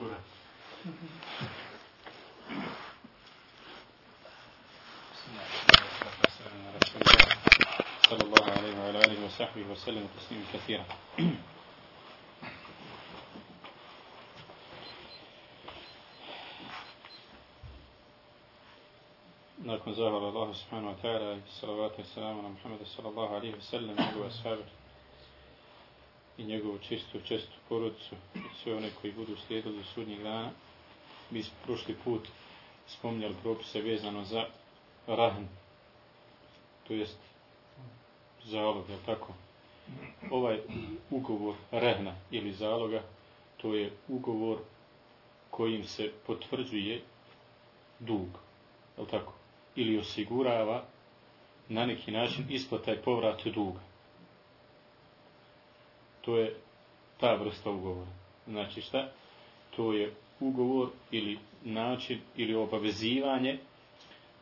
الكرة صلى الله عليه وعلى آله وصحبه وسلم تسليما كثيرا نكون زهر الله سبحانه وتعالى الصلاة والسلام على محمد صلى الله عليه وسلم وأصحابه i njegovu čistu, čestu porodicu i sve one koji budu slijedili do sudnjeg dana. Mi smo prošli put spomnjali propise vezano za rahn, to jest zalog, je tako? Ovaj ugovor rehna ili zaloga, to je ugovor kojim se potvrđuje dug, je tako? Ili osigurava na neki način isplata i povrat duga. To je ta vrsta ugovora. Znači šta? To je ugovor ili način ili obavezivanje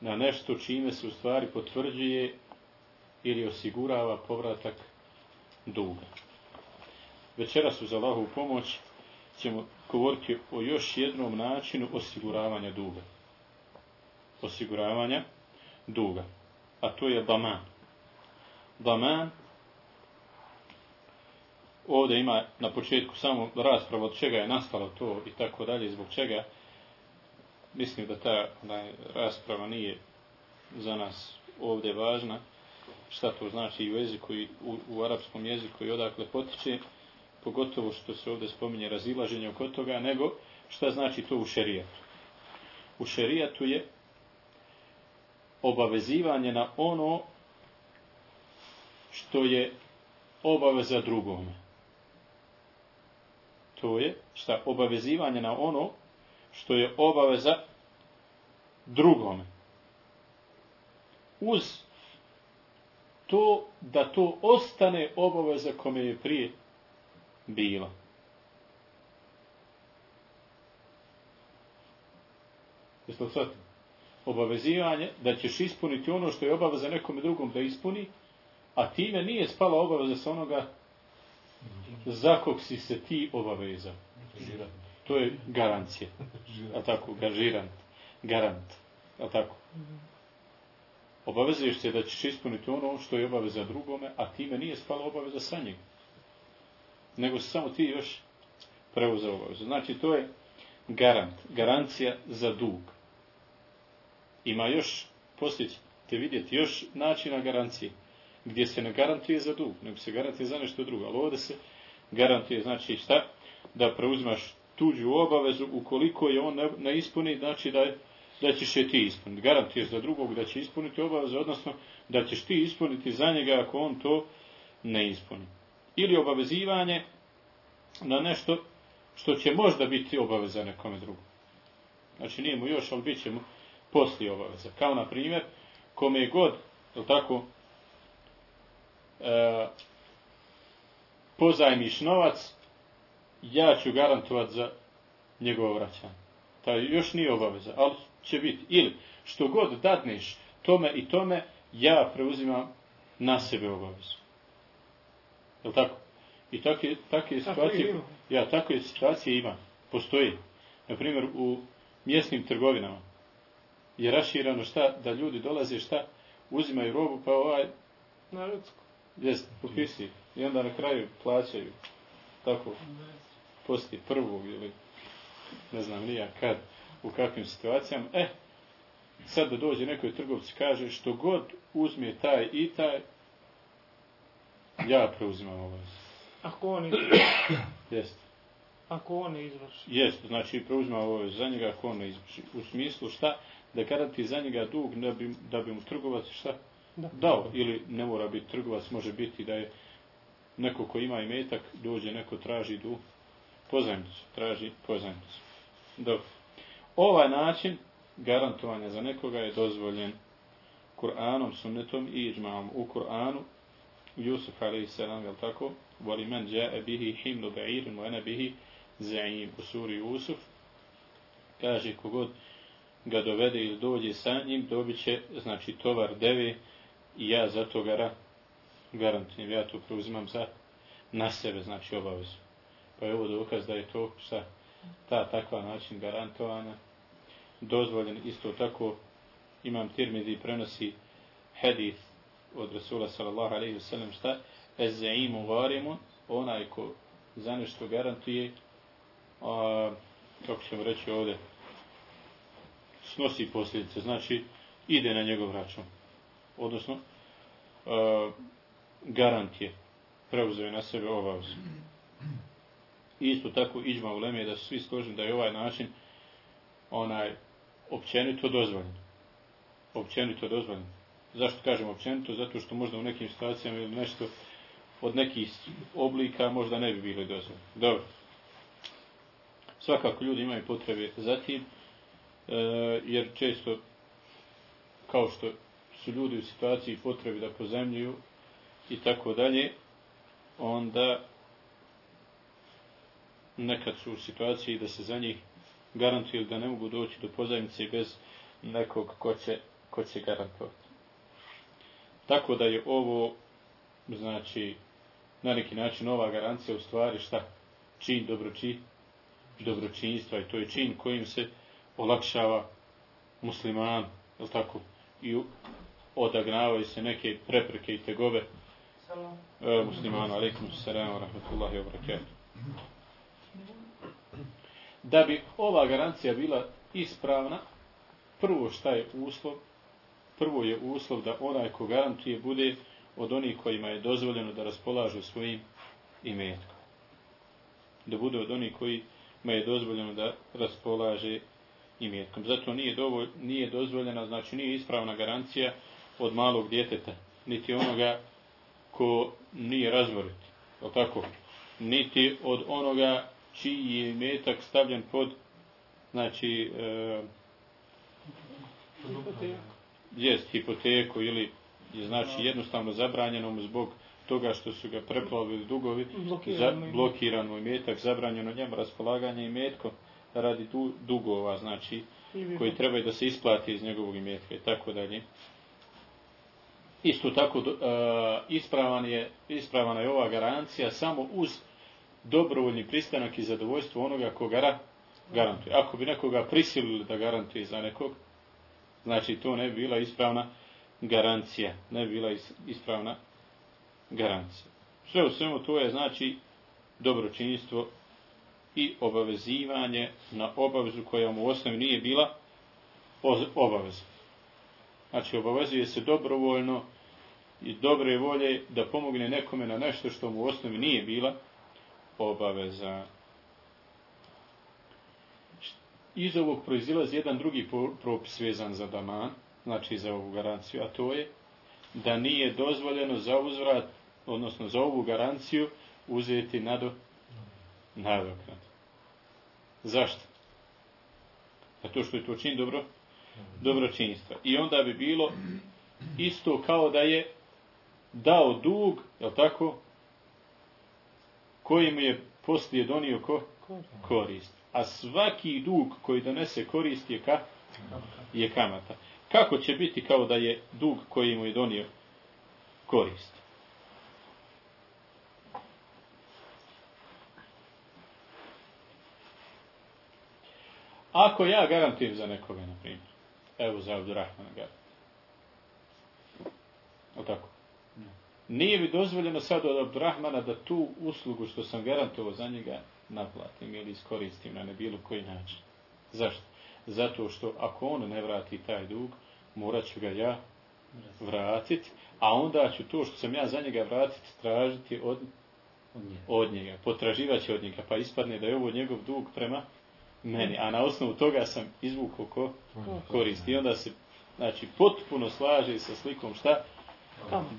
na nešto čime se u stvari potvrđuje ili osigurava povratak duga. Večeras uz Allahovu pomoć ćemo govoriti o još jednom načinu osiguravanja duga. Osiguravanja duga. A to je daman. Daman ovdje ima na početku samo rasprava od čega je nastalo to i tako dalje, zbog čega. Mislim da ta da rasprava nije za nas ovdje važna, šta to znači i u jeziku i u, u arapskom jeziku i odakle potiče, pogotovo što se ovdje spominje razilaženje oko toga, nego šta znači to u šerijatu. U šerijatu je obavezivanje na ono što je obaveza drugome to je šta obavezivanje na ono što je obaveza drugome. Uz to da to ostane obaveza kome je prije bila. Jeste li sad? Obavezivanje da ćeš ispuniti ono što je obaveza nekom drugom da ispuni, a time nije spala obaveza sa onoga za kog si se ti obaveza. To je garancija. A tako, gažirant. Garant. A tako. Obavezuješ se da ćeš ispuniti ono što je obaveza drugome, a time nije spala obaveza sa njeg. Nego samo ti još preuzeo obavezu. Znači, to je garant. Garancija za dug. Ima još, poslije ćete vidjeti, još načina garancije gdje se ne garantuje za dug, nego se garantuje za nešto drugo. Ali ovdje se garantuje, znači šta? Da preuzmaš tuđu obavezu ukoliko je on ne, ne ispuni, znači da, da ćeš je ti ispuniti. Garantiješ za drugog da će ispuniti obavezu, odnosno da ćeš ti ispuniti za njega ako on to ne ispuni. Ili obavezivanje na nešto što će možda biti obaveza nekome drugom. Znači nije mu još, ali bit će mu poslije obaveza. Kao na primjer, kome je god, je tako, e, pozajmiš novac, ja ću garantovat za njegovo vraćanje. Ta još nije obaveza, ali će biti. Ili, što god dadneš tome i tome, ja preuzimam na sebe obavezu. Je tako? I takve, takve situacije, ja, takve situacije ima. Postoji. Naprimjer, u mjesnim trgovinama je raširano šta, da ljudi dolaze šta, uzimaju robu, pa ovaj, na rucku. Jeste, popisi. I onda na kraju plaćaju. Tako. Posti prvog ili ne znam nija kad, u kakvim situacijama. E, sad da dođe nekoj trgovci kaže što god uzme taj i taj, ja preuzimam ovaj. Ako on Jeste. Ako on izvrši. Jeste, znači preuzimam ovaj za njega ako on izvrši. U smislu šta? Da kada ti za njega dug, da bi, da bi mu trgovac šta? da. dao. Ili ne mora biti trgovac, može biti da je neko ko ima imetak, dođe neko traži du pozajmicu, traži pozajmicu. Dobro. ovaj način garantovanja za nekoga je dozvoljen Kur'anom, sunnetom i iđma'om. u Kur'anu, Jusuf a.s. je tako? Voli men jae bihi himlu ba'irin, wa ene bihi za'im u suri Jusuf. Kaže, kogod ga dovede ili dođe sa njim, dobit će, znači, tovar deve, i ja za to garantujem, ja to preuzimam za na sebe, znači obavezu. Pa je ovo dokaz da je to sa ta takva način garantovana dozvoljen isto tako imam tirmidi prenosi hadith od Rasula sallallahu alaihi wasallam šta za'imu varimu onaj ko za nešto garantuje a, kako ćemo reći ovdje snosi posljedice znači ide na njegov račun odnosno a, garant je preuzeo na sebe obavezu isto tako iđma u Leme da su svi složeni da je ovaj način onaj općenito dozvoljen. Općenito dozvoljen. Zašto kažem općenito? Zato što možda u nekim situacijama ili nešto od nekih oblika možda ne bi bili dozvoljeni. Dobro. Svakako ljudi imaju potrebe za tim, e, jer često kao što su ljudi u situaciji potrebi da pozemljuju i tako dalje, onda nekad su u situaciji da se za njih garantuje da ne mogu doći do pozajmice bez nekog ko će, ko će garantovati. Tako da je ovo, znači, na neki način ova garancija u stvari šta? Čin dobroči, dobročinstva i to je čin kojim se olakšava musliman, je tako? I odagnavaju se neke prepreke i tegove E, muslimana, alaikum salam, rahmatullahi wa barakatuh da bi ova garancija bila ispravna, prvo šta je uslov? Prvo je uslov da onaj ko garantuje bude od onih kojima je dozvoljeno da raspolažu svojim imetkom. Da bude od onih kojima je dozvoljeno da raspolaže imetkom. Zato nije, dovolj, nije dozvoljena, znači nije ispravna garancija od malog djeteta, niti onoga ko nije razvorit. O tako? Niti od onoga čiji je metak stavljen pod znači e, jest hipoteku ili je znači jednostavno zabranjeno zbog toga što su ga preplavili dugovi za blokirano imetak zabranjeno njemu raspolaganje imetkom radi du, dugova znači koji trebaju da se isplati iz njegovog imetka i tako dalje isto tako e, ispravan je ispravana je ova garancija samo uz dobrovoljni pristanak i zadovoljstvo onoga ko gara, garantuje. Ako bi nekoga prisilili da garantuje za nekog, znači to ne bi bila ispravna garancija. Ne bi bila ispravna garancija. Sve u svemu to je znači dobročinjstvo i obavezivanje na obavezu koja mu u osnovi nije bila obaveza. Znači obavezuje se dobrovoljno i dobre volje da pomogne nekome na nešto što mu u osnovi nije bila obaveza. Iz ovog proizilazi jedan drugi propis vezan za daman, znači za ovu garanciju, a to je da nije dozvoljeno za uzvrat, odnosno za ovu garanciju, uzeti nado, nadoknad. Zašto? Zato što je to čin dobro, dobročinjstva. I onda bi bilo isto kao da je dao dug, je tako, koji mu je poslije donio ko? korist. A svaki dug koji donese korist je, ka? je kamata. Kako će biti kao da je dug koji mu je donio korist? Ako ja garantujem za nekoga, na primjer, evo za Abdurrahmana garantujem. O tako? Nije mi dozvoljeno sad od Abdurrahmana da tu uslugu što sam garantovao za njega naplatim ili iskoristim na bilo koji način. Zašto? Zato što ako on ne vrati taj dug, morat ću ga ja vratiti, a onda ću to što sam ja za njega vratiti tražiti od, od njega. Potraživat će od njega, pa ispadne da je ovo njegov dug prema meni. A na osnovu toga sam izvukao ko koristi. I onda se znači, potpuno slaže sa slikom šta?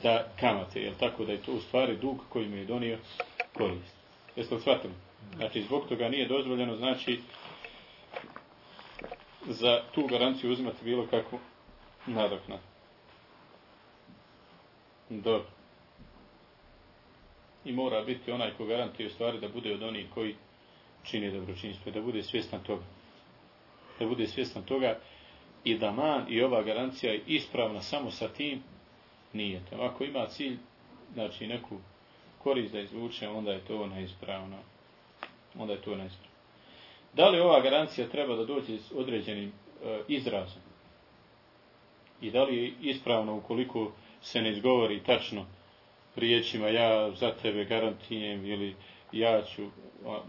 Da kamate, je tako da je to u stvari dug koji mi je donio korist. Jeste li shvatili? Znači, zbog toga nije dozvoljeno, znači, za tu garanciju uzimati bilo kakvu nadoknadu. Dobro. I mora biti onaj ko garantuje stvari da bude od onih koji čini dobročinstvo, da bude svjestan toga. Da bude svjestan toga i da man i ova garancija je ispravna samo sa tim nijete. Ako ima cilj, znači neku korist da izvuče, onda je to neispravno. Onda je to neispravno. Da li ova garancija treba da dođe s određenim e, izrazom? I da li je ispravno ukoliko se ne izgovori tačno riječima ja za tebe garantijem ili ja ću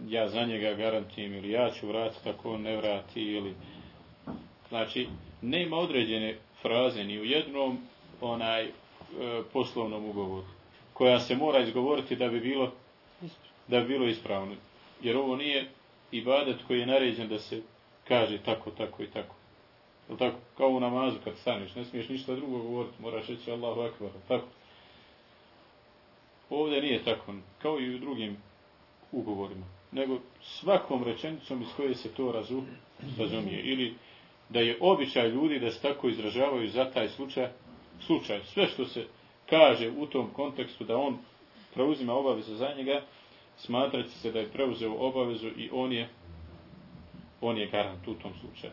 ja za njega garantijem ili ja ću vratiti ako on ne vrati ili znači nema određene fraze ni u jednom onaj E, poslovnom ugovoru koja se mora izgovoriti da bi bilo da bi bilo ispravno jer ovo nije ibadet koji je naređen da se kaže tako, tako i tako. Je tako? Kao u namazu kad staneš, ne smiješ ništa drugo govoriti, moraš reći Allahu akbar, tako. Ovdje nije tako, kao i u drugim ugovorima, nego svakom rečenicom iz koje se to razu, razumije. Ili da je običaj ljudi da se tako izražavaju za taj slučaj, slučaj. Sve što se kaže u tom kontekstu da on preuzima obavezu za njega, smatraće se da je preuzeo obavezu i on je on je garant u tom slučaju.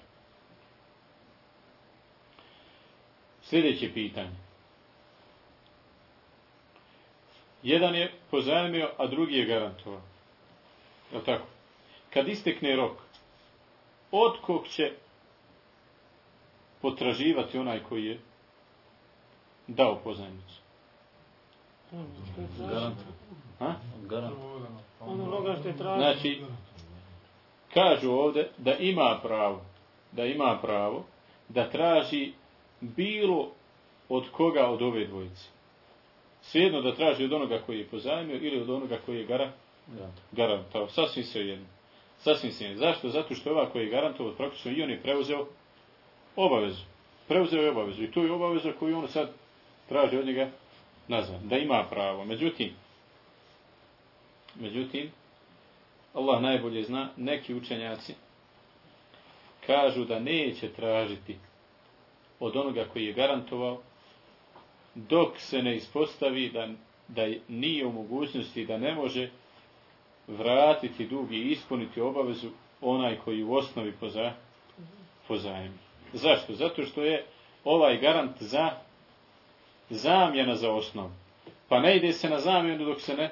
Sljedeće pitanje. Jedan je pozajmio, a drugi je garantovao. Je tako? Kad istekne rok, od kog će potraživati onaj koji je dao pozajmicu? Garant. Ono onoga što je traži. Znači, kažu ovde da ima pravo, da ima pravo da traži bilo od koga od ove dvojice. Svijedno da traži od onoga koji je pozajmio ili od onoga koji je gara, garantao. Sasvim se jedno. Sasvim se jedno. Zašto? Zato što je ova koji je garantovao praktično i on je preuzeo obavezu. Preuzeo je obavezu. I to je obaveza koju on sad traži od njega nazad, Da ima pravo. Međutim, Međutim, Allah najbolje zna, neki učenjaci kažu da neće tražiti od onoga koji je garantovao, dok se ne ispostavi da, da nije u mogućnosti da ne može vratiti dug i ispuniti obavezu onaj koji u osnovi poza, pozajemi. Zašto? Zato što je ovaj garant za zamjena za osnovu. Pa ne ide se na zamjenu dok se ne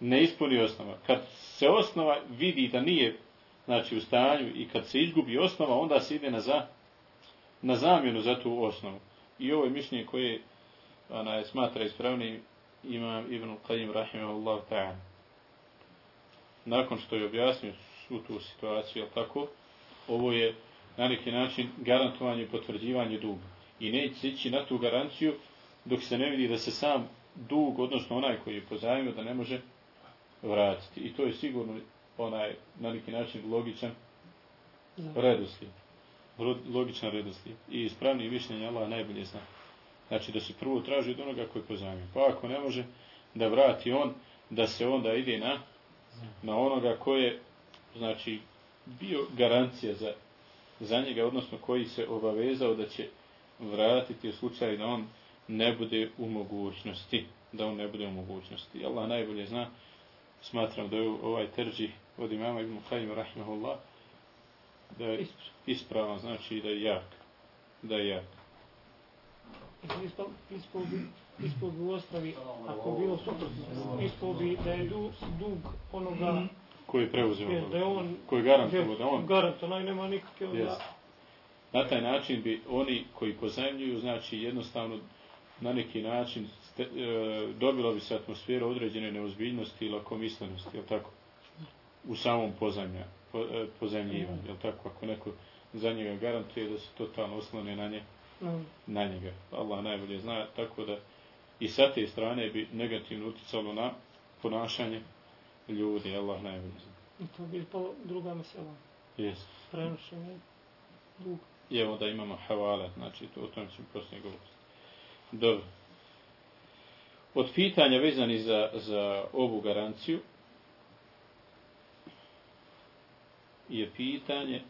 ne ispuni osnova. Kad se osnova vidi da nije znači, u stanju i kad se izgubi osnova, onda se ide na, za, na zamjenu za tu osnovu. I ovo je mišljenje koje ona je smatra ispravni imam Ibn Qayyim rahimahullah ta'ala. Nakon što je objasnio svu tu situaciju, tako, ovo je na neki način garantovanje i potvrđivanje duga. I neće ići na tu garanciju dok se ne vidi da se sam dug, odnosno onaj koji je pozajmio, da ne može vratiti. I to je sigurno onaj, na neki način, logičan redoslijed. Logičan redoslijed. I ispravni višnjenje Allah najbolje zna. Znači da se prvo traži od onoga koji pozajmio. Pa ako ne može da vrati on, da se onda ide na, na onoga koji je, znači, bio garancija za, za njega, odnosno koji se obavezao da će vratiti u slučaju da on ne bude u mogućnosti. Da on ne bude u mogućnosti. Allah najbolje zna, smatram da je ovaj terđi od imama Ibn Qajim Rahimahullah, da je ispravan, znači da je jak. Da je jak. Ispod bi, ispod bi ostavi, ako bilo suprotno, ispod bi da je dug onoga koji je preuzeo, je, da je on, koji garantuje, da on garantuje, onaj nema nikakve yes. Na taj način bi oni koji pozajemljuju, znači jednostavno na neki način ste, e, dobila bi se atmosfera određene neozbiljnosti i lakomislenosti, je tako? U samom pozajmlja, po, e, pozajmljivanju, je tako? Ako neko za njega garantuje da se totalno oslone na, nje, mm. na njega. Allah najbolje zna, tako da i sa te strane bi negativno uticalo na ponašanje ljudi, Allah najbolje zna. I to bi po druga mesela. Jes. Prenošenje duga. I evo da imamo havalat, znači to, o tom ćemo poslije govoriti. Dobro. Od pitanja vezani za, za ovu garanciju je pitanje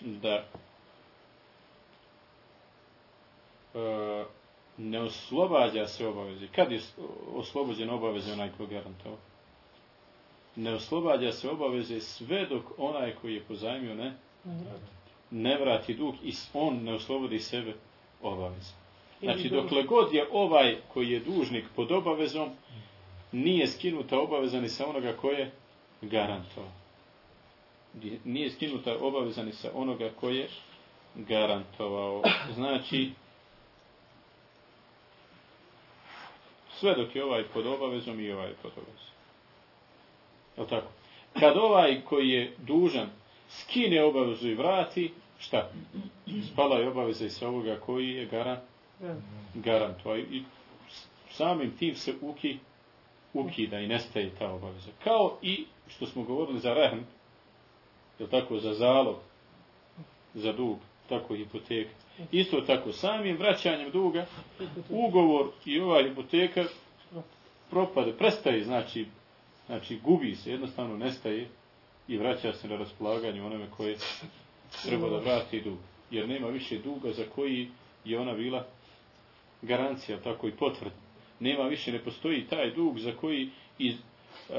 da e, ne oslobađa se obaveze. Kad je oslobođen obaveze onaj ko garantao? Ne oslobađa se obaveze sve dok onaj koji je pozajmio ne, ne vrati dug i on ne oslobodi sebe obaveze. Znači, dokle god je ovaj koji je dužnik pod obavezom, nije skinuta obaveza ni sa onoga koje je garantovao. nije skinuta obaveza ni sa onoga koje je garantovao. Znači, sve dok je ovaj pod obavezom i ovaj pod obavezom. Je tako? Kad ovaj koji je dužan skine obavezu i vrati, šta? Spala je obaveza i sa ovoga koji je garant, garantovao. I samim tim se uki, ukida i nestaje ta obaveza. Kao i što smo govorili za rehm, je tako, za zalog, za dug, tako i hipoteka. Isto tako, samim vraćanjem duga, ugovor i ova hipoteka propade, prestaje, znači, znači gubi se, jednostavno nestaje i vraća se na raspolaganje onome koje treba da vrati dug. Jer nema više duga za koji je ona bila garancija, tako i potvrd. Nema više, ne postoji taj dug za koji iz, uh,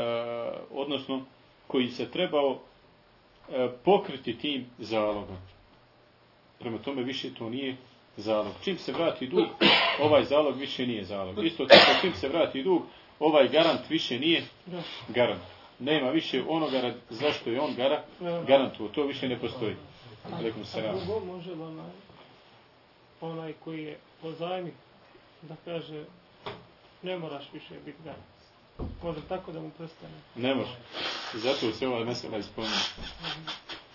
odnosno koji se trebao uh, pokriti tim zalogom. Prema tome više to nije zalog. Čim se vrati dug, ovaj zalog više nije zalog. Isto tako, čim se vrati dug, ovaj garant više nije garant. Nema više onoga zašto je on gara, garantuo. To više ne postoji. Alekum se A drugo može onaj, onaj koji je pozajmi da kaže ne moraš više biti garant. Može tako da mu prestane? Ne može. Zato se ova mesela ispomnije.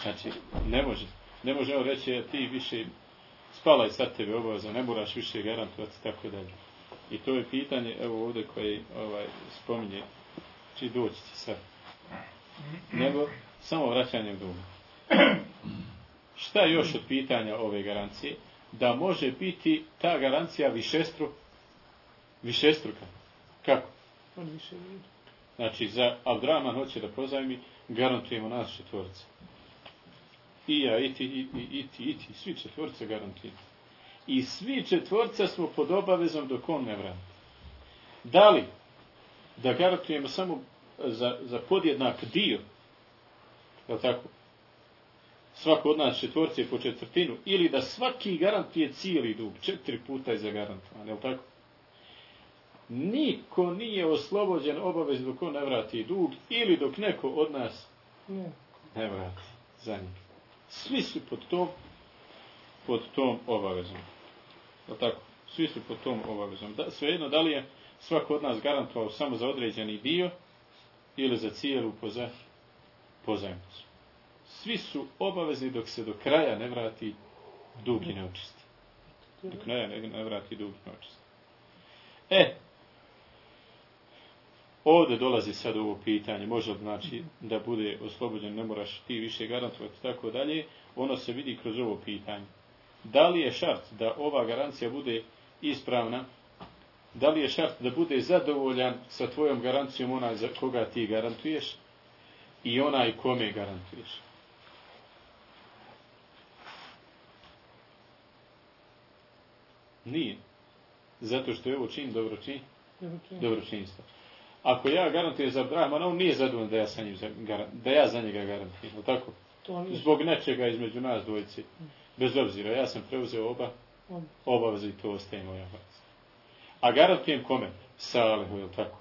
Znači, ne može. Ne može on reći, ti više spalaj sad tebe obaveza, ne moraš više garantovati, tako dalje. I to je pitanje, evo ovdje koje ovaj, spominje, či doći će sad. Nego, samo vraćanje duga. Šta je još od pitanja ove garancije? Da može biti ta garancija višestru, višestruka. Kako? Znači, za Abdraman hoće da pozajmi, garantujemo nas četvorca. I ja, i ti, i, i, i ti, i ti, svi četvorca garantujemo. I svi četvorca smo pod obavezom dok on ne vrati. Da li da garantujemo samo za, za podjednak dio, je tako? Svako od nas četvorce je po četvrtinu, ili da svaki garantuje cijeli dug, četiri puta je zagarantovan, je tako? Niko nije oslobođen obavez dok on ne vrati dug, ili dok neko od nas ne, ne vrati za njih. Svi su pod tom, pod tom obavezom. Je tako? Svi su pod tom obavezom. Da, svejedno, da li je svako od nas garantovao samo za određeni dio, ili za cijelu poza, pozajemnicu. Svi su obavezni dok se do kraja ne vrati dugi neočisti. Dok kraja ne, ne vrati dug neočisti. E, ovdje dolazi sad ovo pitanje, može znači da bude oslobođen, ne moraš ti više garantovati, tako dalje, ono se vidi kroz ovo pitanje. Da li je šart da ova garancija bude ispravna da li je šart da bude zadovoljan sa tvojom garancijom onaj za koga ti garantuješ i onaj kome garantuješ. Nije. Zato što je ovo čin dobro čin. Dobro. Ako ja garantujem za Brahmana, on nije zadovoljan da ja, sa njim, da ja za njega garantujem. Tako? Zbog nečega između nas dvojice. Bez obzira, ja sam preuzeo oba obavze i to ostaje moja obaveza. A garantujem kome? Salehu, je tako?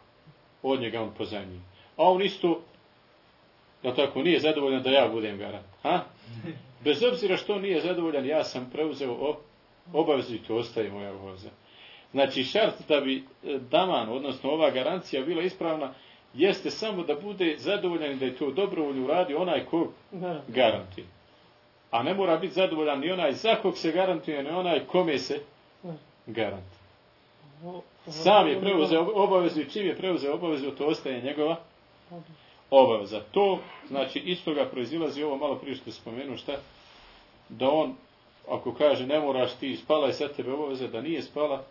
Od njega on pozajmio. A on isto, je tako, nije zadovoljan da ja budem garant. Ha? Bez obzira što nije zadovoljan, ja sam preuzeo obavezu i to ostaje moja obaveza. Znači, šart da bi e, daman, odnosno ova garancija bila ispravna, jeste samo da bude zadovoljan i da je to dobrovoljno uradi onaj ko garantuje. A ne mora biti zadovoljan ni onaj za kog se garantuje, ni onaj kome se garantuje. Sam je preuzeo obavezu i čim je preuzeo obavezu, to ostaje njegova obaveza. To, znači, iz toga proizilazi ovo malo prije što spomenu šta? Da on, ako kaže ne moraš ti spala i sad tebe obaveza, da nije spala,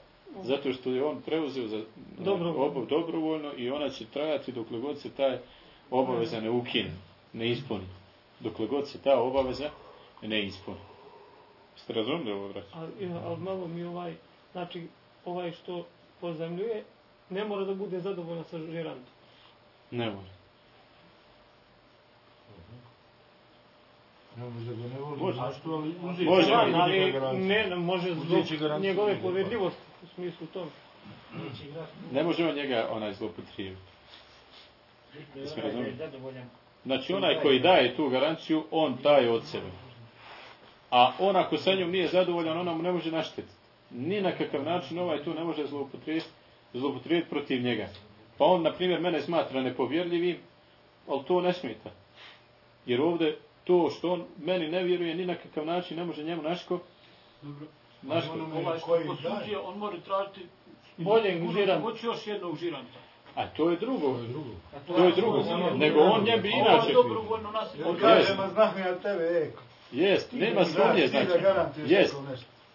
zato što je on preuzeo za dobrovoljno, obav, dobrovoljno i ona će trajati dok god se taj obaveza ne ukine, ne ispuni. Dok god se ta obaveza ne ispuni. Ste razumili ovo, braći? Ali, ali malo mi ovaj, znači, ovaj što pozemljuje, ne mora da bude zadovoljan sa žirantom. Ne mora. Ne može da ne voli. Može, ali uzeti može, ali ne, može zbog njegove povedljivosti u smislu tom. Ne može on njega onaj zlopotrijeviti. Jesi mi razumio? Znači onaj koji daje tu garanciju, on daje od sebe. A on ako sa njom nije zadovoljan, ona mu ne može naštetiti. Ni na kakav način ovaj tu ne može zloupotrijeti, zloupotrijeti protiv njega. Pa on, na primjer, mene smatra nepovjerljivim, ali to ne smeta. Jer ovdje to što on meni ne vjeruje ni na kakav način ne može njemu naško Dobro. naško Ovaj što posuđuje, on mora tražiti Boljeg žiranta. Hoće još jednog žiranta. a to je drugo A to je drugo nego on nje bi A Ovo inače je dobrovoljno nas. On Jest. kaže, ma znam ja tebe, eko. jest nema sumnje znači jest.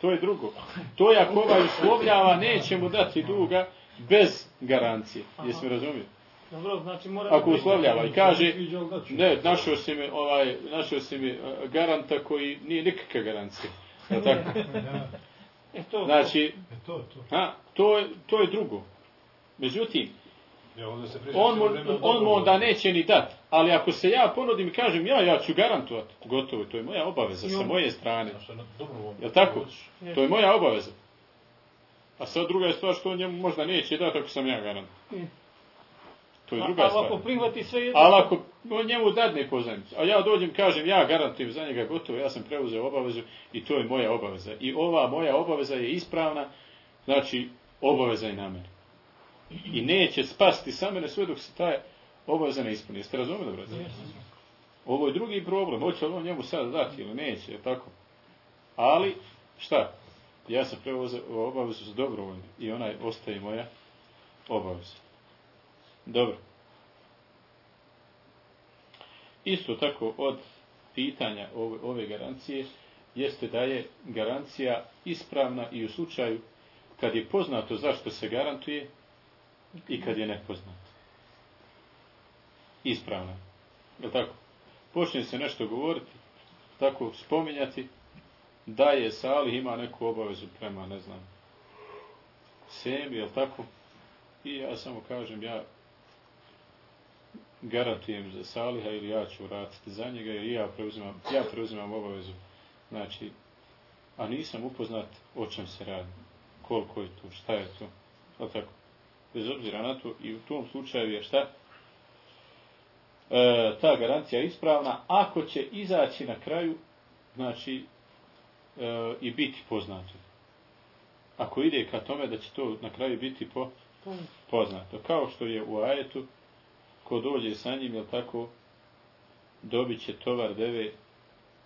To je drugo. To je ako ovaj uslovljava neće mu dati duga bez garancije. Jesi mi razumio? Dobro, znači mora... ako uslovljava i kaže ne našao si mi ovaj našao si mi eh, garanta koji nije nikakva garancija je tako? E to, znači e, to, to. Ha, to je, to je drugo. Međutim, on mu, on mu onda neće ni dat. Ali ako se ja ponudim i kažem, ja, ja ću garantovat, gotovo, to je moja obaveza sa moje strane. Ono. Jel tako? Je. To je moja obaveza. A sad druga je stvar što on njemu možda neće dati ako sam ja garant. Je. To je druga ali stvar. ako prihvati sve jedno... Ali ako on njemu dadne pozajmicu, a ja dođem kažem ja garantujem za njega gotovo, ja sam preuzeo obavezu i to je moja obaveza. I ova moja obaveza je ispravna, znači obaveza je na mene. I neće spasti sa mene sve dok se taj obaveza ne ispuni. Jeste razumeli, brate? Ovo je drugi problem. Hoće li on njemu sad dati ili neće, je tako? Ali, šta? Ja sam preuzeo obavezu za dobrovoljno i ona je- ostaje moja obaveza. Dobro. Isto tako od pitanja ove, ove garancije jeste da je garancija ispravna i u slučaju kad je poznato zašto se garantuje i kad je nepoznato. Ispravna. Je tako? Počne se nešto govoriti, tako spominjati, da je Salih ima neku obavezu prema, ne znam, sebi, je tako? I ja samo kažem, ja garantujem za Saliha ili ja ću vratiti za njega jer ja preuzimam, ja preuzimam obavezu. Znači, a nisam upoznat o čem se radi, koliko je tu, šta je tu, je tako? Bez obzira na to i u tom slučaju je šta? E, ta garancija ispravna ako će izaći na kraju, znači, e, i biti poznato. Ako ide ka tome da će to na kraju biti po, poznato. Kao što je u ajetu, ko dođe sa njim, jel tako, dobit će tovar deve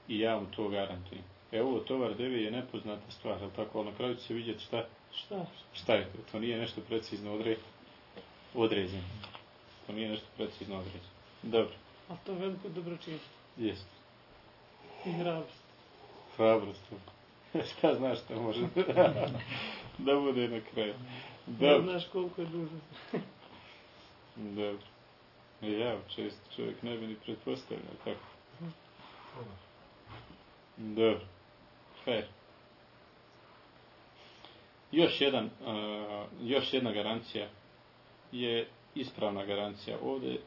i ja mu to garantujem. E ovo tovar deve je nepoznata stvar, jel tako, ali na kraju će se vidjeti šta, Šta? šta je to. To nije nešto precizno odre, određeno. To nije nešto precizno određeno. Dobro, A to veliko dobročinstvo. jest. I hrabrost. Hrabrost. šta znaš šta može da bude na kraju. Ne Dobro. znaš koliko je dužno. Dobro. Ja, često čovjek ne bi ni pretpostavljao tako. Dobro. Fair. Još jedan, uh, još jedna garancija je ispravna garancija. Ovdje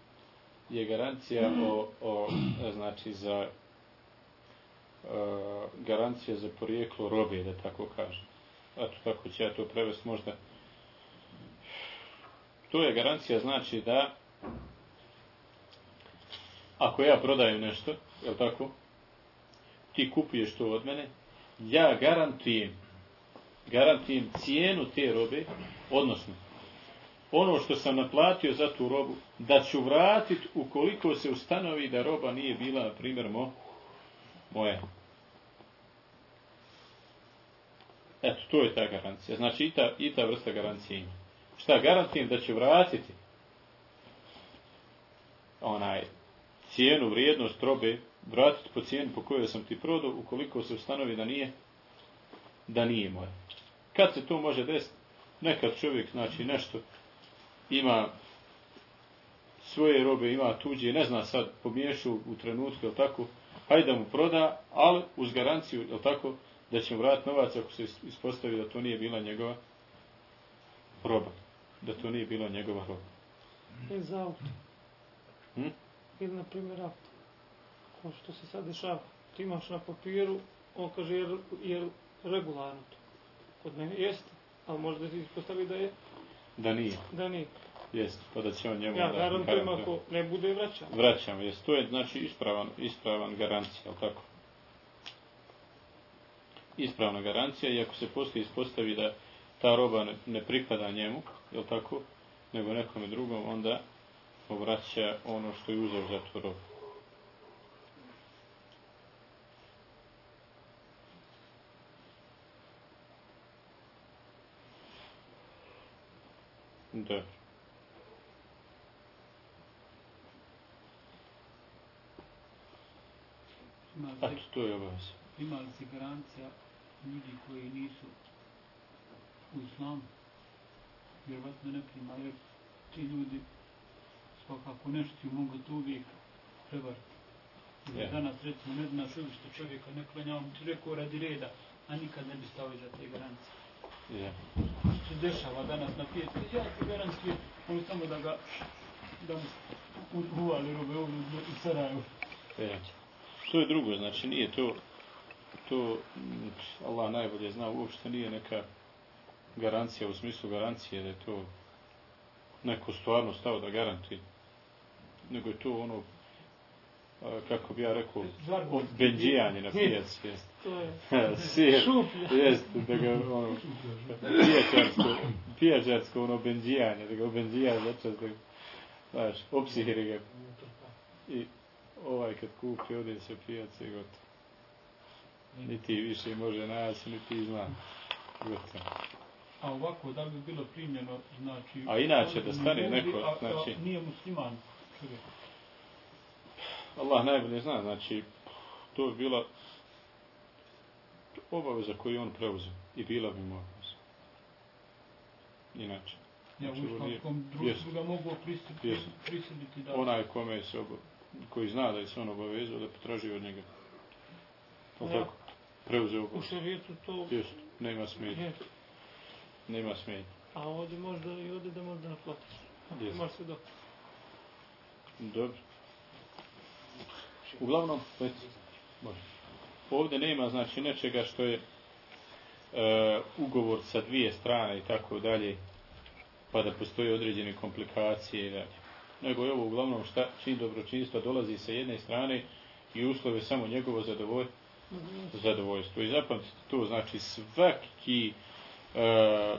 je garancija o, o znači za uh, garancija za porijeklo robe, da tako kažem. Eto, tako će ja to prevesti možda. To je garancija znači da ako ja prodajem nešto, je li tako? Ti kupuješ to od mene, ja garantujem, garantujem cijenu te robe, odnosno, ono što sam naplatio za tu robu, da ću vratiti ukoliko se ustanovi da roba nije bila, na primjer, mo, moja. Eto, to je ta garancija. Znači, i ta, i ta vrsta garancije ima. Šta, garantijem da će vratiti onaj cijenu, vrijednost robe, vratiti po cijenu po kojoj sam ti prodao, ukoliko se ustanovi da nije, da nije moja. Kad se to može desiti? Nekad čovjek, znači, nešto ima svoje robe, ima tuđe, ne zna sad, pomiješu u trenutku, jel tako, hajde da mu proda, ali uz garanciju, jel tako, da će mu vratiti novac ako se ispostavi da to nije bila njegova roba. Da to nije bila njegova roba. I za auto. Hm? Ili, na primjer, auto. Ko što se sad dešava. Ti imaš na papiru, on kaže, jer, jer regularno to. Kod mene jeste, ali možda ti ispostavi da je, Da nije. da nije. Jest, pa da će on njemu Ja da garantujem garantuje. ako ne bude vraćan. Vraćamo, jest. To je znači ispravan, ispravan garancija, jel tako? Ispravna garancija i ako se poslije ispostavi da ta roba ne, ne pripada njemu, jel tako, nego nekome drugom, onda povraća ono što je uzeo za tu robu. Da. Ima A li, to je obavez. ima li se garancija ljudi koji nisu u islamu? Vjerovatno ne prima, jer ti ljudi svakako nešto ti mogu to uvijek prevariti. Yeah. Danas recimo ne znaš što čovjeka ne klanja, on ti rekao radi reda, a nikad ne bi stao iza te garancije. Je se dešava danas na pijetu. Ja ti garantujem, on samo da ga da mu uvali robe ovdje u Sarajevo. E, to je drugo, znači nije to, to, Allah najbolje zna, uopšte nije neka garancija, u smislu garancije da je to neko stvarno stao da garantuje, nego je to ono, kako bi ja rekao, Žargon. benđijanje na pijaci, jest. Sir, jest, da ga, ono, pijačarsko, pijačarsko, ono, benđijanje, da ga benđija začas, da ga, znaš, opsihiri ga, i ovaj kad kupi, ode se pijace i gotovo. Niti više može naći, niti zna. Gotovo. A ovako, da bi bilo primljeno, znači... A inače, da stane ne neko, znači- Nije musliman čovjek. Allah najbolje zna, znači, to je bila obaveza koju on preuzeo. I bila bi mu obaveza. Inače. Ja u Znači, on je- islamskom jest. društvu ga mogu prisiliti, Jest. da... Onaj kome se oba, koji zna da je se on obavezao da potraži od njega. Ja. tako? Preuzeo U obavezu. šarijetu to Just, nema smetnje. je. Nema smetnje. A ovdje možda i ovdje da možda naplatiš. Jest. Imaš se dok. Dobro. Uglavnom, reci. Može. Ovdje nema znači nečega što je e, ugovor sa dvije strane i tako dalje, pa da postoje određene komplikacije i dalje. Nego je ovo uglavnom šta čin dobročinstva dolazi sa jedne strane i uslove samo njegovo zadovolj, zadovoljstvo. I zapamtite to, znači svaki e,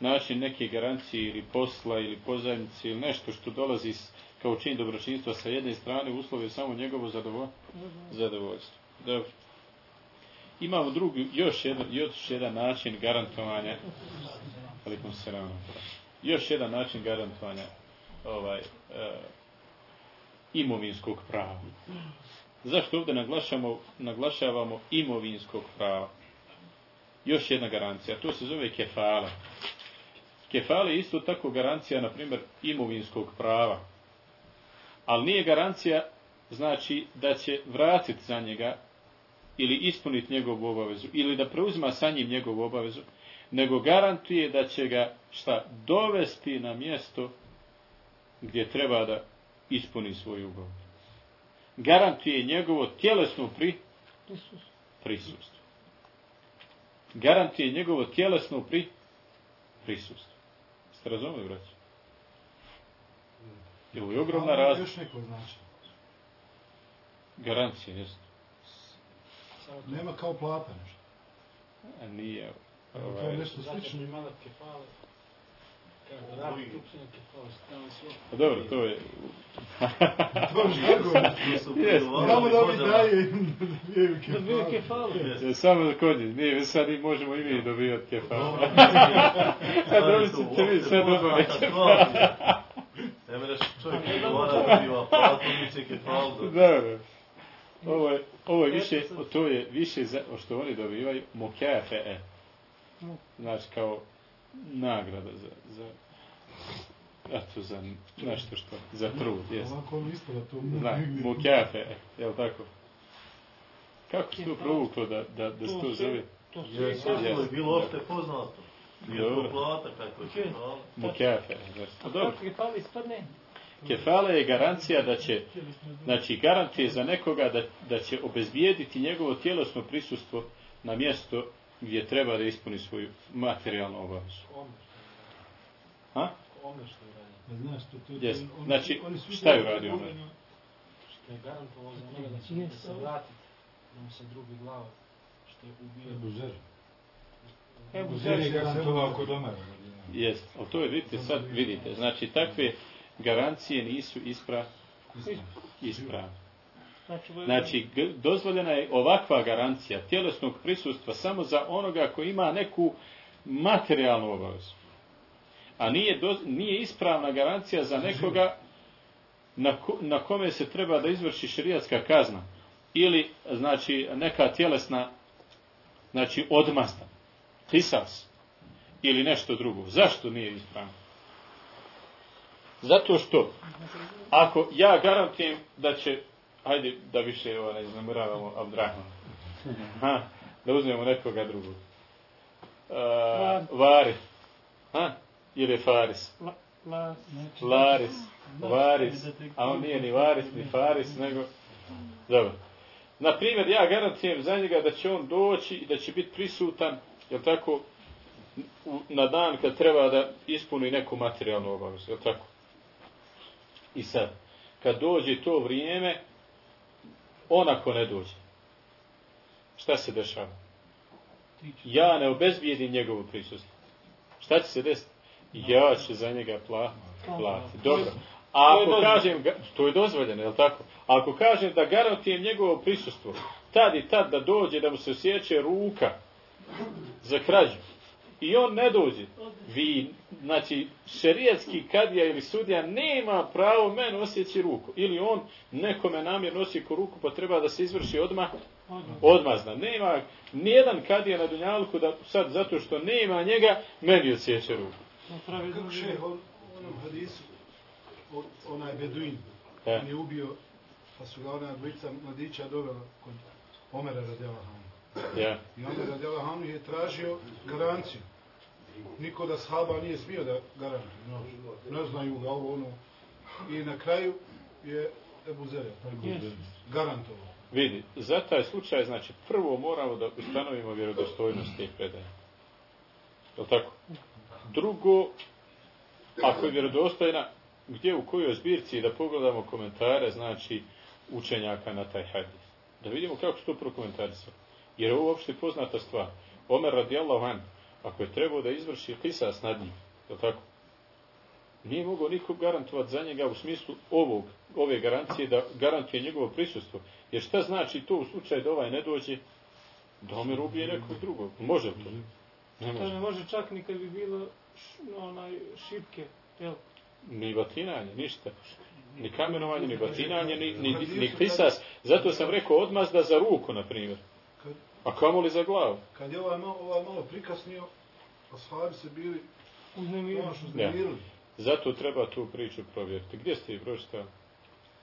način neke garancije ili posla ili pozajmice ili nešto što dolazi s, kao čin dobročinstva sa jedne strane, uslov je samo njegovo zadovolj, zadovoljstvo. Dobro. Imamo drugi, još jedan, još jedan način garantovanja, alikum selam, još jedan način garantovanja ovaj, e, imovinskog prava. Zašto ovdje naglašamo, naglašavamo imovinskog prava? Još jedna garancija, to se zove kefala. Kefale je isto tako garancija, na primjer, imovinskog prava. Ali nije garancija, znači, da će vratiti za njega ili ispuniti njegovu obavezu, ili da preuzima sa njim njegovu obavezu, nego garantuje da će ga, šta, dovesti na mjesto gdje treba da ispuni svoju obavezu. Garantuje njegovo tjelesno pri, prisustvo. Garantuje njegovo tjelesno pri, prisustvo. Ste razumeli, braći? Ovo je ogromna razlika. Još neko znači. Garancija, jest. Nema kao plata nešto. A nije. To je Ovaj, nešto Zato što slično. imala kefale. Radi tuksenje kefale, pa dobro, to je... To je žargon. Samo da mi daje dvije Da kefale. kefale. je, samo kod njih. Nije, sad i možemo i mi dobivati kefal. Sad dobit ćete vi sad dobave Ne mereš čovjek mora dobiva platu, mi će kefal do... Dobro. Ovo je, ovo je više, to je više za, što oni dobivaju mukafe. Znači kao nagrada za, za, eto, za nešto što, za trud, jes. Ovako on isto da to Zna, negdje. mukafe, jel tako? Kako se to provuklo da, da, da se to To zove To to je bilo opšte poznato. Nije to plata kako je kefal. mukafe? Znači, A dobro. kako kefale ispadne? Kefale je garancija da će, znači garantije za nekoga da, da će obezbijediti njegovo tjelesno prisustvo na mjesto gdje treba da ispuni svoju materijalnu obavezu. Ha? Oni- Znači, šta je uradio Omer? Što je garantovao za njega da će se vratiti, da mu se drugi glava, što je ubio. Ebu Zer. Ebu Zer je garantovao kod Omera. Jest, ali to je, vidite, sad vidite, znači takve garancije nisu ispra, ispravne. Znači, Znači, dozvoljena je ovakva garancija tjelesnog prisustva samo za onoga koji ima neku materijalnu obavezu. A nije, doz, nije ispravna garancija za nekoga na, ko, na kome se treba da izvrši šerijatska kazna. Ili, znači, neka tjelesna, znači, odmazda. Kisas. Ili nešto drugo. Zašto nije ispravno? Zato što, ako ja garantujem da će, hajde da više ovo ne iznamoravamo Abdrahman, ha, da uzmemo nekoga drugog. Uh, Varis. Ha? Ili Faris. La, la, Laris. Varis. A on nije ni Varis, ni Faris, nego... Dobro. Na primjer, ja garantujem za njega da će on doći i da će biti prisutan, jel tako, u, na dan kad treba da ispuni neku materijalnu obavezu, jel tako? I sad, kad dođe to vrijeme, on ako ne dođe, šta se dešava? Ja ne obezbijedim njegovu prisustvo. Šta će se desiti? Ja ću za njega pla, platiti. Dobro. A ako kažem, to je dozvoljeno, je li tako? A ako kažem da garantujem njegovo prisustvo, tad i tad da dođe, da mu se osjeće ruka za krađu, i on ne dođe, vi, znači, šerijetski kadija ili sudija nema pravo meni osjeći ruku. Ili on nekome namjerno osjeći ruku, pa treba da se izvrši odmah odmazna. Nema nijedan kadija na Dunjalku da sad, zato što nema njega, meni osjeća ruku. Kako šeh, on, onom hadisu, onaj Beduin, E. on je ubio, pa su ga ona dvojica mladića dovela kod Omera radijala Hanu. Ja. I Omer radijala Hanu je tražio garanciju. Niko da sahaba nije smio da garantuje. No, ne znaju ga ovo ono. I na kraju je Ebu Zere Yes. garantovao. Vidi, za taj slučaj, znači, prvo moramo da ustanovimo vjerodostojnost te predaje. Je li tako? Drugo, ako je vjerodostojna, gdje u kojoj zbirci da pogledamo komentare, znači, učenjaka na taj hadis. Da vidimo kako su to prokomentarisali. Jer je ovo uopšte poznata stvar. Omer radijallahu an, ako je trebao da izvrši kisas nad njim, je tako? Nije mogao niko garantovati za njega u smislu ovog, ove garancije da garantuje njegovo prisustvo. Jer šta znači to u slučaju da ovaj ne dođe, da Omer ubije nekog drugog? Može to? Ne To može. ne može čak ni kad bi bilo š, onaj šipke, jel? Ni batinanje, ništa. Ni kamenovanje, ni batinanje, ni, ni, ni kisas. Zato sam rekao odmazda za ruku, na primjer. A kamoli za glavu. kad je ovaj malo, ovaj malo prikasnio, ashabi se bili uznemirili. Zato treba tu priču provjeriti. Gdje ste i pročitali?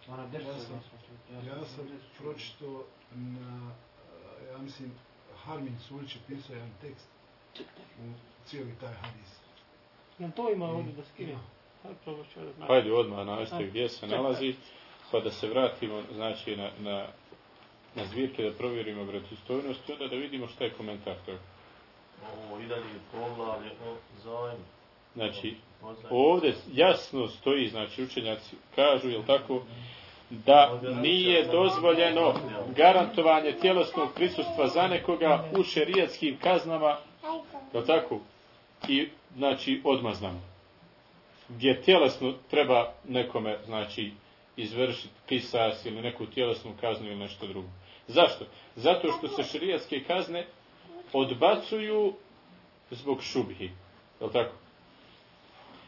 Ja sam, ja sam pročito na, ja mislim, Harmin Sulić je pisao jedan tekst u cijeli taj hadis. Jel to ima ovdje da skine? Hajde, probat ću da znam. Hajde odmah našte gdje se nalazi, pa da se vratimo znači, na, na, na zbirke da provjerimo vjerodostojnost i onda da vidimo šta je komentar toga. Ovo i dalje je poglavlje o zajmu. Znači, ovdje jasno stoji, znači učenjaci kažu, jel tako, da nije dozvoljeno garantovanje tjelesnog prisustva za nekoga u šerijatskim kaznama, jel tako, i, znači, odmaznamo. Gdje tjelesno treba nekome, znači, izvršiti kisas ili neku tjelesnu kaznu ili nešto drugo. Zašto? Zato što se šerijatske kazne odbacuju zbog šubhi. Je tako?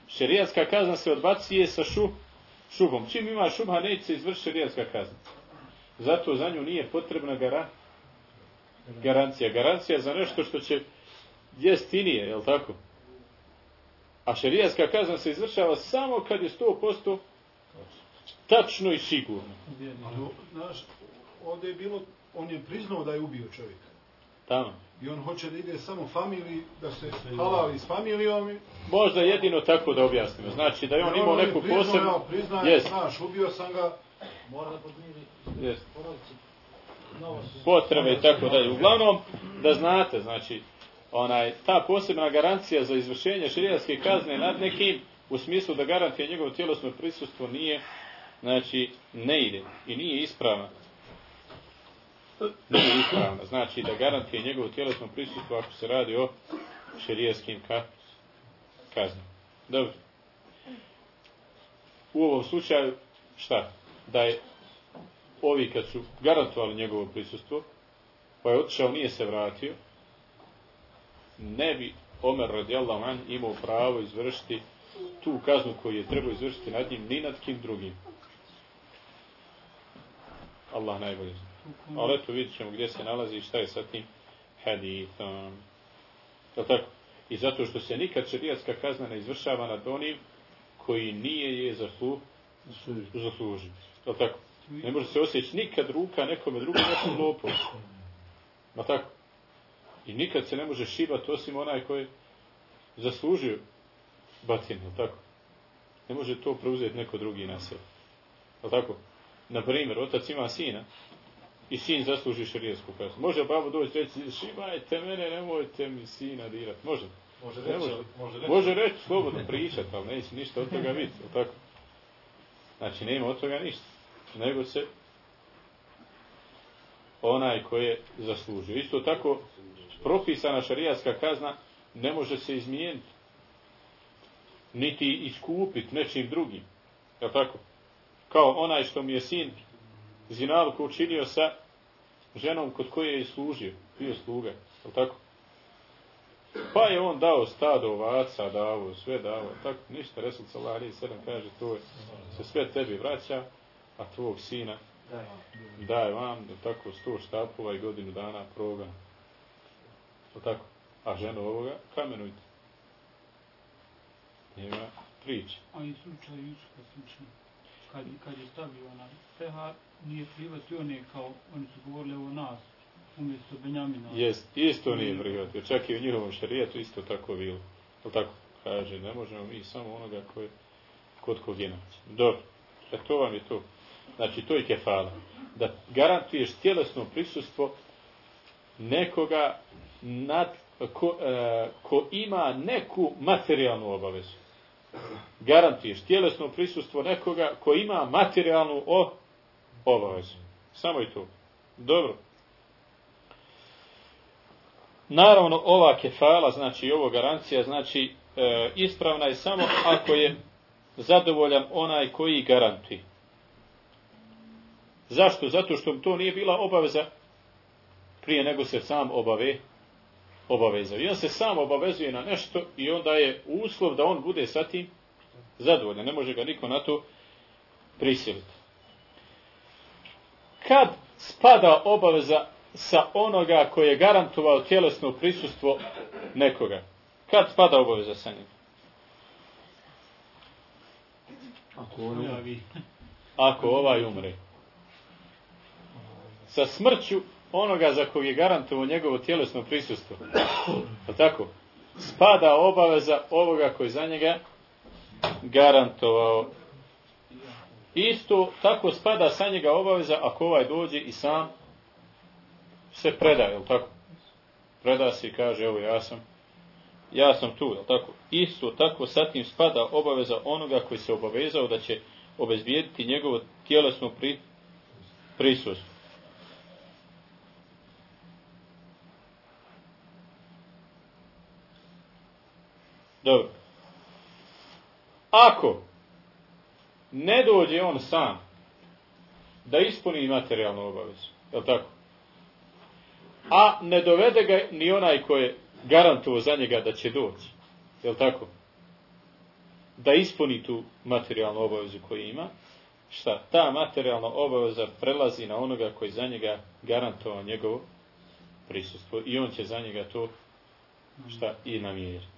Šerijatska kazna se odbacuje sa šu, šubom. Čim ima šubha, neće se izvršiti šerijatska kazna. Zato za nju nije potrebna gara, garancija. Garancija za nešto što će jestinije, je li tako? A šerijatska kazna se izvršava samo kad je 100% tačno i sigurno. Znaš, ovdje je bilo, on je priznao da je ubio čovjeka. Tamo. I on hoće da ide samo familiji, da se halali s familijom. Možda jedino tako da objasnimo. Znači da je on I imao neku priznao, posebnu... evo, Priznaje, Jest. znaš, ubio sam ga. Mora da podmiri. Novo su. potrebe i tako dalje. Uglavnom, da znate, znači, onaj, ta posebna garancija za izvršenje širijatske kazne nad nekim u smislu da garantuje njegovo tjelesno prisustvo nije, znači, ne ide i nije ispravna. Nije ispravna. Znači da garantuje njegovo tjelesno prisustvo ako se radi o šerijskim ka, kaznama. Dobro. U ovom slučaju, šta? Da je ovi kad su garantovali njegovo prisustvo, pa je otišao, nije se vratio, ne bi Omer radijallahu an imao pravo izvršiti tu kaznu koju je trebao izvršiti nad njim, ni nad kim drugim. Allah najbolje zna. Ali eto vidit ćemo gdje se nalazi i šta je sa tim hadithom. Je tako? I zato što se nikad šarijatska kazna ne izvršava nad onim koji nije je zaslu, zaslužio. Je tako? Ne može se osjeći nikad ruka nekome drugom nekom lopom. Je tako? I nikad se ne može šibati osim onaj koji zaslužio batin, je tako? Ne može to preuzeti neko drugi na sebe. Je tako? Na primjer, otac ima sina i sin zasluži šarijesku kaznu. Može babo doći reći, šibajte mene, nemojte mi sina dirati. Može. Može reći, može, može reći. može reći slobodno pričati, ali neće ništa od toga vidjeti. Je tako? Znači, nema od toga ništa. Nego se onaj koji je zaslužio. Isto tako, propisana šarijatska kazna ne može se izmijeniti. Niti iskupiti nečim drugim. Je tako? Kao onaj što mi je sin zinalku učinio sa ženom kod koje je služio. Bio sluga. Je tako? Pa je on dao stado ovaca, dao sve dao. Tako, ništa, Resul Salari sedam kaže, to je, se sve tebi vraća, a tvog sina daje vam, je tako, sto štapova i godinu dana progan. Je tako? A ženu ovoga kamenujte. Nema priče. A i slučaj Jusufa slično. Kad, kad je stavio onaj pehar, nije prihvatio one kao, oni su govorili o nas, umjesto Benjamina. Jest, isto nije prihvatio. Čak i u njihovom šarijetu isto tako bilo. Ali tako? Kaže, ne možemo mi samo onoga koje kod kog je. Dobro. E to vam je to. Znači, to je kefala. Da garantuješ tjelesno prisustvo nekoga nad, ko, e, ko ima neku materijalnu obavezu garantiješ tjelesno prisustvo nekoga ko ima materijalnu o, obavezu. Samo i to. Dobro. Naravno, ova kefala, znači ovo garancija, znači e, ispravna je samo ako je zadovoljan onaj koji garantuje. Zašto? Zato što to nije bila obaveza prije nego se sam obave, obavezao. I on se sam obavezuje na nešto i onda je uslov da on bude sa tim zadovoljan. Ne može ga niko na to prisiliti. Kad spada obaveza sa onoga koje je garantovao tjelesno prisustvo nekoga? Kad spada obaveza sa njim? Ako ono... Ako ovaj umre. Sa smrću onoga za kog je garantovao njegovo tjelesno prisustvo. Pa tako? Spada obaveza ovoga koji za njega garantovao. Isto tako spada sa njega obaveza ako ovaj dođe i sam se predaje, je tako? Preda se i kaže, evo ja sam, ja sam tu, je tako? Isto tako sa tim spada obaveza onoga koji se obavezao da će obezbijediti njegovo tjelesno pri, prisustvo. Dobro. Ako ne dođe on sam da ispuni materijalnu obavezu, je tako? A ne dovede ga ni onaj ko je garantuo za njega da će doći, je tako? Da ispuni tu materijalnu obavezu koju ima, šta? Ta materijalna obaveza prelazi na onoga koji za njega garantovao njegovo prisustvo i on će za njega to šta i namjeriti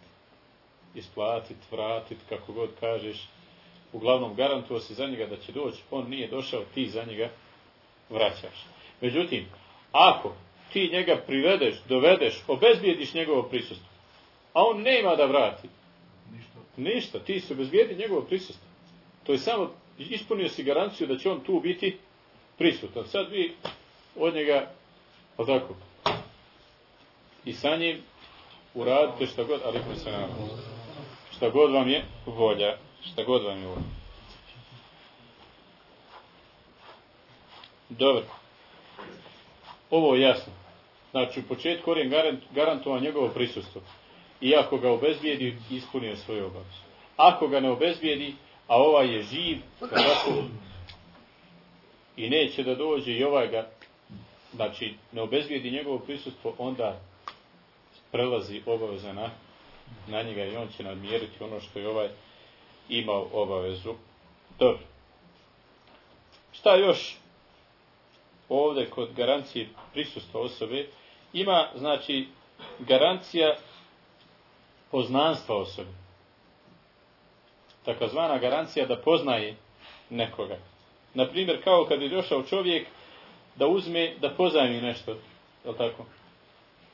isplatiti, vratiti, kako god kažeš. Uglavnom, garantuo si za njega da će doći, on nije došao, ti za njega vraćaš. Međutim, ako ti njega privedeš, dovedeš, obezbijediš njegovo prisustvo, a on ne ima da vrati, ništa, ništa ti se obezbijedi njegovo prisustvo. To je samo, ispunio si garanciju da će on tu biti prisutan. Sad vi od njega, o tako, i sa njim uradite što god, ali se naravno šta god vam je volja, šta god vam je volja. Dobro. Ovo je jasno. Znači, u početku Orijen garant, garantova njegovo prisustvo. I ako ga obezbijedi, ispunio svoju obaveze. Ako ga ne obezbijedi, a ovaj je živ, kako i neće da dođe i ovaj ga, znači, ne obezbijedi njegovo prisustvo, onda prelazi obaveza na, na njega i on će namjeriti ono što je ovaj imao obavezu. Dobro. Šta još ovdje kod garancije prisustva osobe? Ima, znači, garancija poznanstva osobe. Takozvana garancija da poznaje nekoga. Naprimjer, kao kad je došao čovjek da uzme, da pozajmi nešto. Je tako?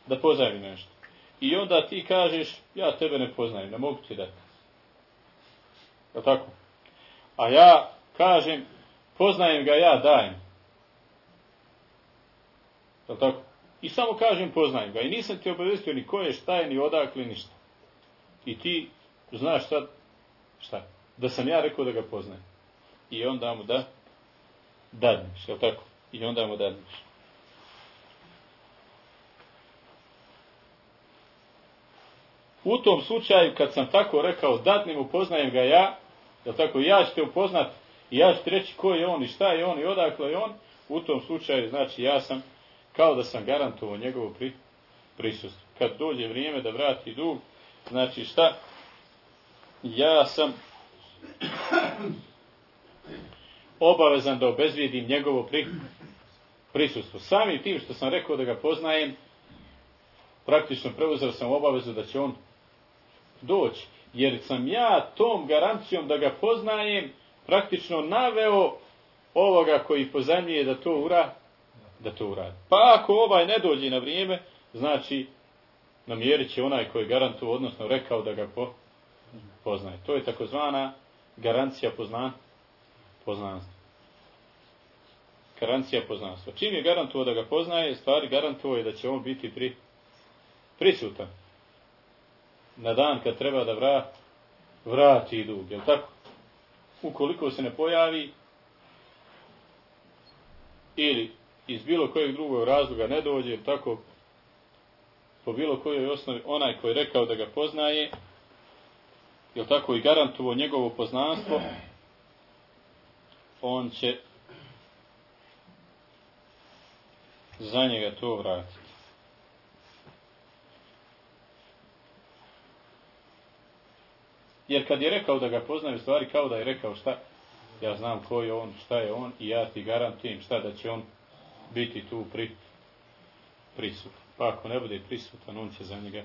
Da pozajmi nešto. I onda ti kažeš, ja tebe ne poznajem, ne mogu ti dati. Je tako? A ja kažem, poznajem ga, ja dajem. Je tako? I samo kažem, poznajem ga. I nisam ti obavestio ni ko je, šta je, ni odakle, ništa. I ti znaš sad, šta? Da sam ja rekao da ga poznajem. I onda mu da, dadneš, je tako? I onda mu dadneš. U tom slučaju, kad sam tako rekao, dadnim upoznajem ga ja, je tako, ja ću te upoznat i ja ću ti reći ko je on i šta je on i odakle je on, u tom slučaju, znači, ja sam, kao da sam garantovao njegovu pri, prisustvo. Kad dođe vrijeme da vrati dug, znači šta? Ja sam obavezan da obezvijedim njegovo pri, prisustvo. Sami tim što sam rekao da ga poznajem, praktično preuzeo sam obavezu da će on doći. Jer sam ja tom garancijom da ga poznajem praktično naveo ovoga koji pozajmljuje da to ura, da to uradi. Pa ako ovaj ne dođe na vrijeme, znači namjerit će onaj koji garantu, odnosno rekao da ga po, poznaje. To je takozvana garancija pozna, poznanstva. Garancija poznanstva. Čim je garantuo da ga poznaje, stvari garantuo je da će on biti pri, prisutan na dan kad treba da vrat, vrati dug, je tako? Ukoliko se ne pojavi ili iz bilo kojeg drugog razloga ne dođe, tako po bilo kojoj osnovi onaj koji je rekao da ga poznaje, je tako i garantuo njegovo poznanstvo, on će za njega to vratiti. Jer kad je rekao da ga poznaju stvari, kao da je rekao šta, ja znam ko je on, šta je on i ja ti garantujem šta da će on biti tu pri, prisutan. Pa ako ne bude prisutan, on će za njega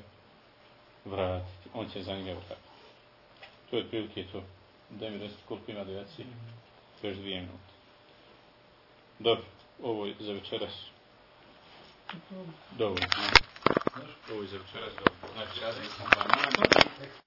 vratiti. On će za njega vratiti. To je prilike to. Daj mi deset koliko ima dejaci. Još dvije minute. Dobro, ovo je za večeras. Dobro. Ovo je za večeras. Dobro. Znači, ja sam banan.